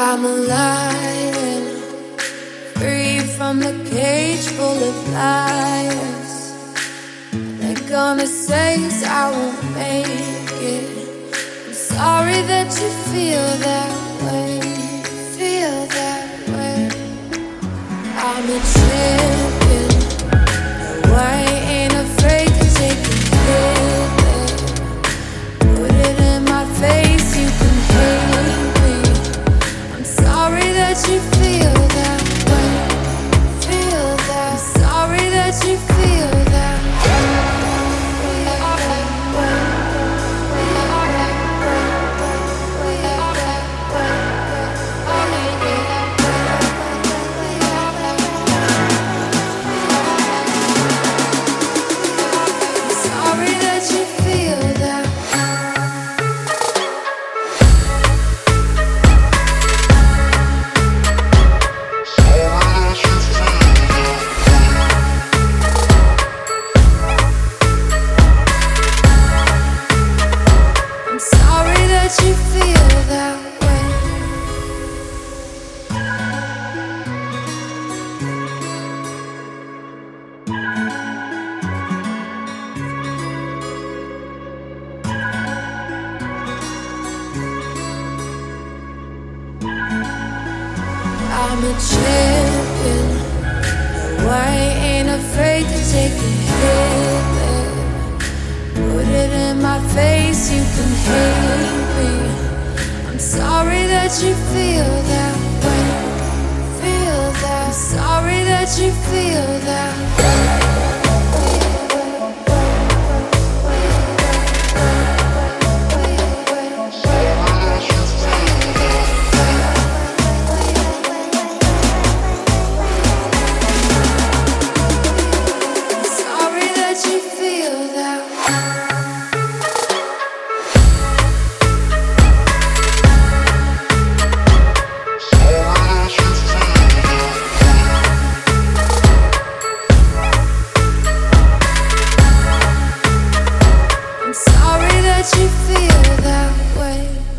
I'm a lion, free from the cage full of liars. They're gonna say I won't make it. I'm sorry that you feel that way, feel that way. I'm a champion, that you feel that way. Feel that. I'm sorry that you I'm a champion. No, I ain't afraid to take a hit. Put it in my face, you can hate me. I'm sorry that you feel that sorry that you feel that way.